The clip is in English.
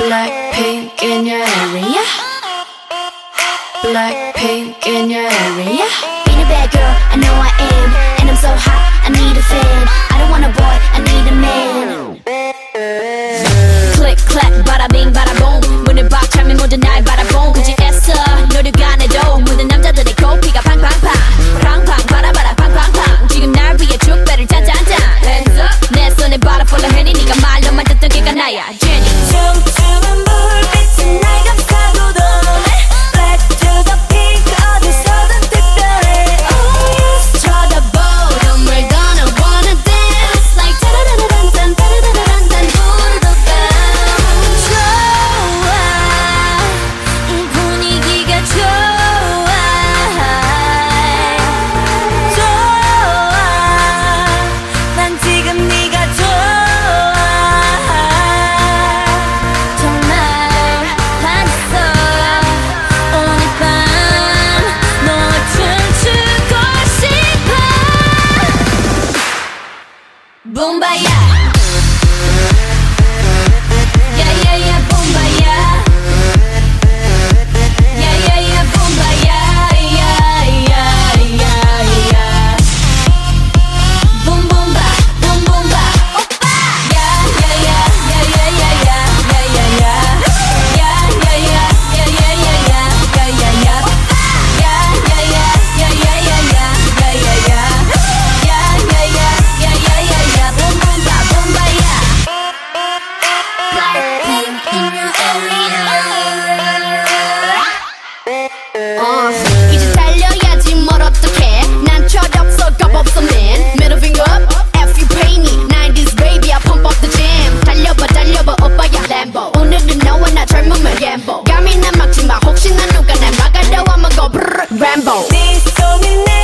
Black pink in your area. Black pink in your area. going in.